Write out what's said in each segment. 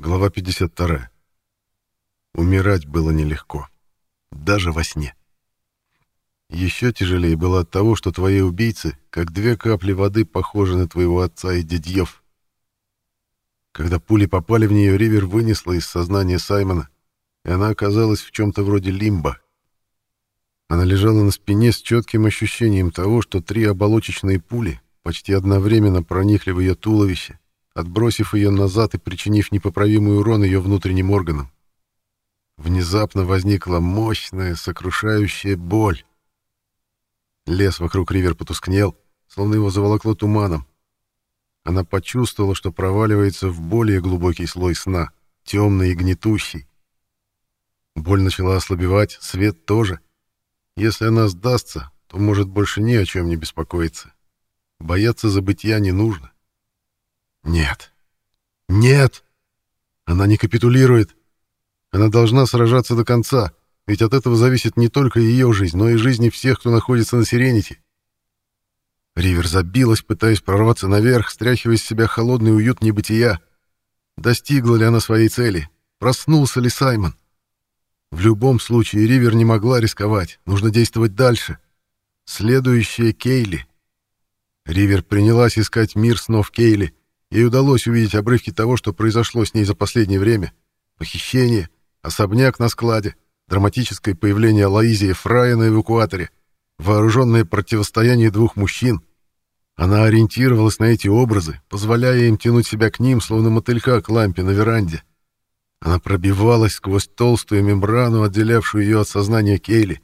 Глава 52. Умирать было нелегко. Даже во сне. Еще тяжелее было от того, что твои убийцы, как две капли воды, похожи на твоего отца и дядьев. Когда пули попали в нее, Ривер вынесла из сознания Саймона, и она оказалась в чем-то вроде лимба. Она лежала на спине с четким ощущением того, что три оболочечные пули почти одновременно проникли в ее туловище, отбросив ее назад и причинив непоправимый урон ее внутренним органам. Внезапно возникла мощная, сокрушающая боль. Лес вокруг Ривер потускнел, словно его заволокло туманом. Она почувствовала, что проваливается в более глубокий слой сна, темный и гнетущий. Боль начала ослабевать, свет тоже. Если она сдастся, то может больше ни о чем не беспокоиться. Бояться забытия не нужно. Нет. Нет! Она не капитулирует. Она должна сражаться до конца, ведь от этого зависит не только ее жизнь, но и жизни всех, кто находится на Сирените. Ривер забилась, пытаясь прорваться наверх, стряхивая из себя холодный уют небытия. Достигла ли она своей цели? Проснулся ли Саймон? В любом случае, Ривер не могла рисковать. Нужно действовать дальше. Следующая Кейли. Ривер принялась искать мир снов Кейли. Ей удалось увидеть обрывки того, что произошло с ней за последнее время. Похищение, особняк на складе, драматическое появление Лаизии Фрая на эвакуаторе, вооруженное противостояние двух мужчин. Она ориентировалась на эти образы, позволяя им тянуть себя к ним, словно мотылька к лампе на веранде. Она пробивалась сквозь толстую мембрану, отделявшую ее от сознания Кейли.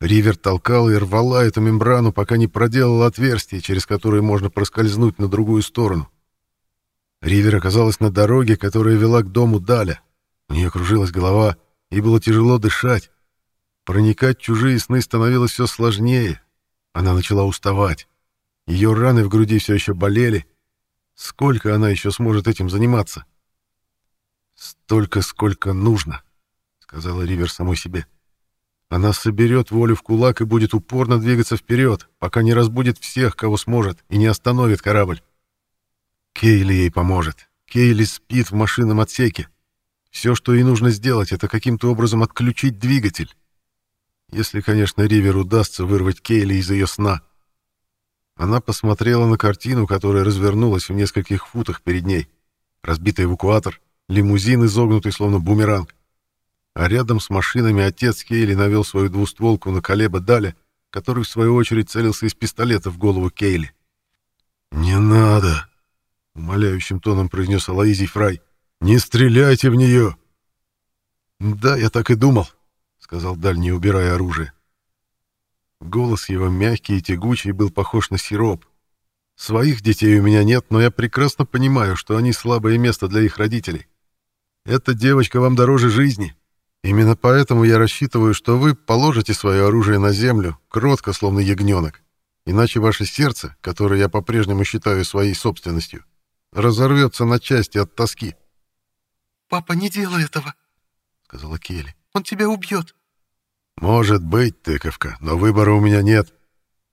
Ривер толкала и рвала эту мембрану, пока не проделала отверстие, через которое можно проскользнуть на другую сторону. Ривер оказалась на дороге, которая вела к дому Даля. У нее кружилась голова, и было тяжело дышать. Проникать в чужие сны становилось все сложнее. Она начала уставать. Ее раны в груди все еще болели. Сколько она еще сможет этим заниматься? «Столько, сколько нужно», — сказала Ривер самой себе. Она соберет волю в кулак и будет упорно двигаться вперед, пока не разбудит всех, кого сможет, и не остановит корабль. Кейли ей поможет. Кейли спит в машинном отсеке. Все, что ей нужно сделать, это каким-то образом отключить двигатель. Если, конечно, Ривер удастся вырвать Кейли из ее сна. Она посмотрела на картину, которая развернулась в нескольких футах перед ней. Разбитый эвакуатор, лимузин, изогнутый словно бумеранг. А рядом с машинами отец Кейли навел свою двустволку на Колеба Даля, который, в свою очередь, целился из пистолета в голову Кейли. «Не надо!» — умоляющим тоном произнес Алаизий Фрай. «Не стреляйте в нее!» «Да, я так и думал», — сказал Даль, не убирая оружие. Голос его мягкий и тягучий был похож на сироп. «Своих детей у меня нет, но я прекрасно понимаю, что они слабое место для их родителей. Эта девочка вам дороже жизни. Именно поэтому я рассчитываю, что вы положите свое оружие на землю, кротко, словно ягненок. Иначе ваше сердце, которое я по-прежнему считаю своей собственностью, разорвется на части от тоски. «Папа, не делай этого», — сказала Келли. «Он тебя убьет». «Может быть, тыковка, но выбора у меня нет.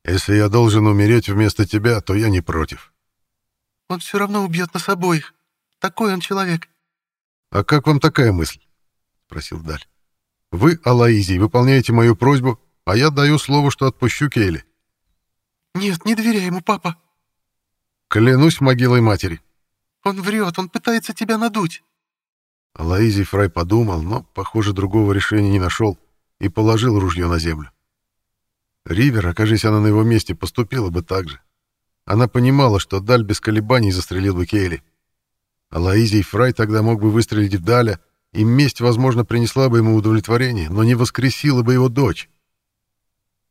Если я должен умереть вместо тебя, то я не против». «Он все равно убьет нас обоих. Такой он человек». «А как вам такая мысль?» — спросил Даль. «Вы, Алаизий, выполняете мою просьбу, а я даю слово, что отпущу Кейли». «Нет, не доверяй ему, папа». «Клянусь могилой матери». «Он врет, он пытается тебя надуть». Алаизий Фрай подумал, но, похоже, другого решения не нашел и положил ружье на землю. Ривер, окажись она на его месте, поступила бы так же. Она понимала, что Даль без колебаний застрелил бы Кейли. Алаизий Фрай тогда мог бы выстрелить в Даля, и месть, возможно, принесла бы ему удовлетворение, но не воскресила бы его дочь.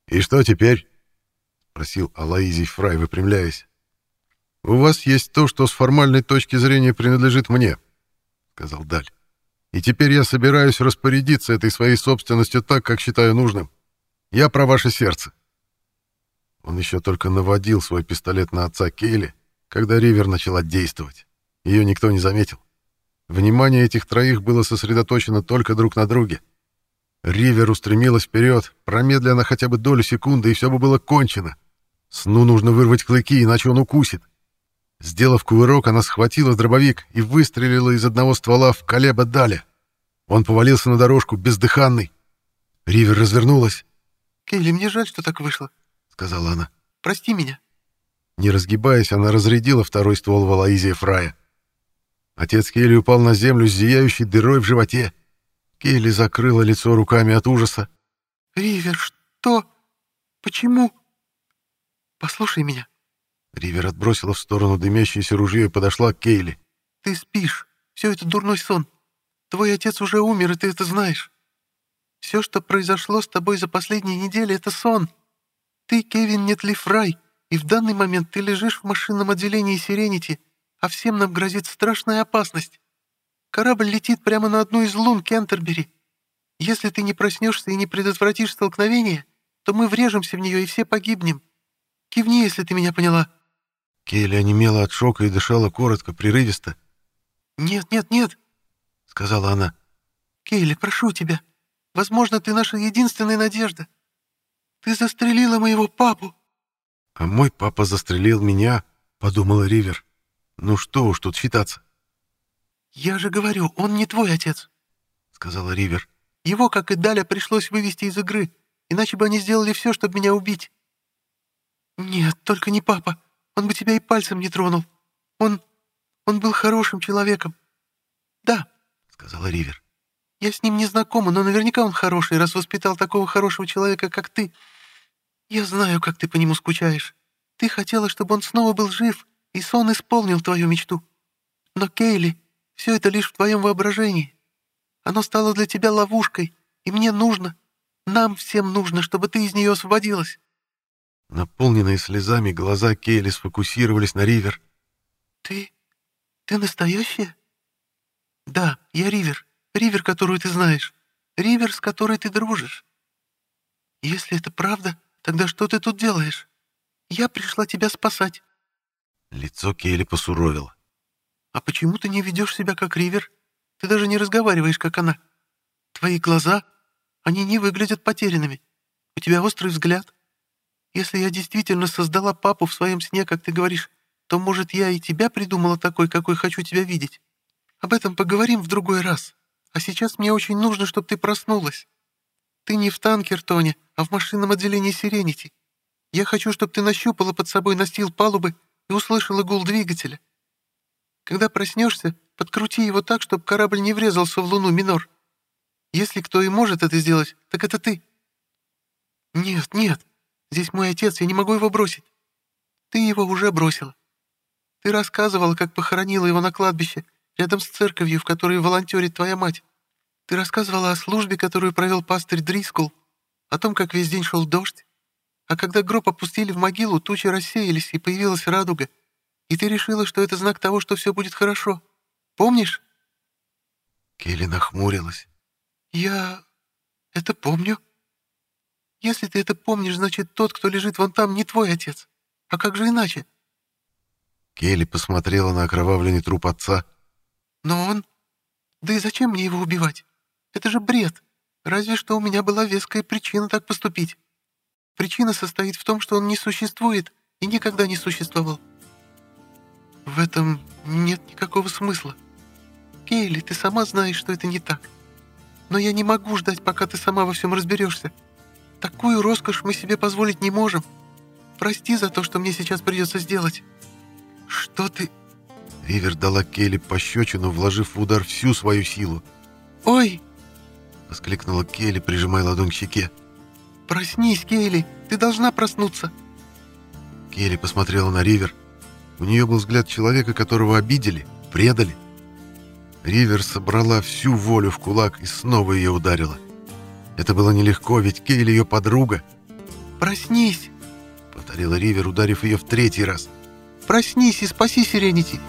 «И что теперь?» — спросил Алаизий Фрай, выпрямляясь. «У вас есть то, что с формальной точки зрения принадлежит мне», — сказал Даль. «И теперь я собираюсь распорядиться этой своей собственностью так, как считаю нужным. Я про ваше сердце». Он еще только наводил свой пистолет на отца Кейли, когда Ривер начала действовать. Ее никто не заметил. Внимание этих троих было сосредоточено только друг на друге. Ривер устремилась вперед, промедля хотя бы долю секунды, и все бы было кончено. Сну нужно вырвать клыки, иначе он укусит. Сделав кувырок, она схватила дробовик и выстрелила из одного ствола в Калеба Даля. Он повалился на дорожку, бездыханный. Ривер развернулась. «Кейли, мне жаль, что так вышло», — сказала она. «Прости меня». Не разгибаясь, она разрядила второй ствол Валаизия Фрая. Отец Кейли упал на землю с зияющей дырой в животе. Кейли закрыла лицо руками от ужаса. «Ривер, что? Почему? Послушай меня». Ривер отбросила в сторону дымящееся ружье и подошла к Кейли. «Ты спишь. Все это дурной сон. Твой отец уже умер, и ты это знаешь. Все, что произошло с тобой за последние недели, это сон. Ты, Кевин Нетли Фрай, и в данный момент ты лежишь в машинном отделении Сиренити, а всем нам грозит страшная опасность. Корабль летит прямо на одну из лун Кентербери. Если ты не проснешься и не предотвратишь столкновение, то мы врежемся в нее и все погибнем. Кивни, если ты меня поняла». Келли онемела от шока и дышала коротко, прерывисто. «Нет, нет, нет», — сказала она. «Кейли, прошу тебя, возможно, ты наша единственная надежда. Ты застрелила моего папу». «А мой папа застрелил меня», — подумала Ривер. «Ну что уж тут считаться». «Я же говорю, он не твой отец», — сказала Ривер. «Его, как и Даля, пришлось вывести из игры, иначе бы они сделали все, чтобы меня убить». «Нет, только не папа. Он бы тебя и пальцем не тронул. Он... он был хорошим человеком». «Да», — сказала Ривер. «Я с ним не знакома, но наверняка он хороший, раз воспитал такого хорошего человека, как ты. Я знаю, как ты по нему скучаешь. Ты хотела, чтобы он снова был жив, и сон исполнил твою мечту. Но, Кейли, все это лишь в твоем воображении. Оно стало для тебя ловушкой, и мне нужно, нам всем нужно, чтобы ты из нее освободилась». Наполненные слезами глаза Кейли сфокусировались на Ривер. «Ты... ты настоящая?» «Да, я Ривер. Ривер, которую ты знаешь. Ривер, с которой ты дружишь. Если это правда, тогда что ты тут делаешь? Я пришла тебя спасать». Лицо Кейли посуровило. «А почему ты не ведешь себя как Ривер? Ты даже не разговариваешь, как она. Твои глаза, они не выглядят потерянными. У тебя острый взгляд. Если я действительно создала папу в своем сне, как ты говоришь, то, может, я и тебя придумала такой, какой хочу тебя видеть. Об этом поговорим в другой раз. А сейчас мне очень нужно, чтобы ты проснулась. Ты не в Танкертоне, а в машинном отделении Сиренити. Я хочу, чтобы ты нащупала под собой настил палубы и услышала гул двигателя. Когда проснешься, подкрути его так, чтобы корабль не врезался в луну Минор. Если кто и может это сделать, так это ты. Нет, нет, Здесь мой отец, я не могу его бросить. Ты его уже бросила. Ты рассказывала, как похоронила его на кладбище, рядом с церковью, в которой волонтерит твоя мать. Ты рассказывала о службе, которую провел пастырь Дрискул, о том, как весь день шел дождь. А когда гроб опустили в могилу, тучи рассеялись, и появилась радуга. И ты решила, что это знак того, что все будет хорошо. Помнишь?» Келли нахмурилась. «Я... это помню», если ты это помнишь, значит, тот, кто лежит вон там, не твой отец. А как же иначе?» Келли посмотрела на окровавленный труп отца. «Но он... Да и зачем мне его убивать? Это же бред. Разве что у меня была веская причина так поступить. Причина состоит в том, что он не существует и никогда не существовал. В этом нет никакого смысла. Кейли, ты сама знаешь, что это не так. Но я не могу ждать, пока ты сама во всем разберешься. Такую роскошь мы себе позволить не можем. Прости за то, что мне сейчас придется сделать. Что ты...» Ривер дала Келли пощечину, вложив в удар всю свою силу. «Ой!» — воскликнула Келли, прижимая ладонь к щеке. «Проснись, Келли! Ты должна проснуться!» Келли посмотрела на Ривер. У нее был взгляд человека, которого обидели, предали. Ривер собрала всю волю в кулак и снова ее ударила. Это было нелегко, ведь Кейли ее подруга. «Проснись!» — повторила Ривер, ударив ее в третий раз. «Проснись и спаси Сиренити!»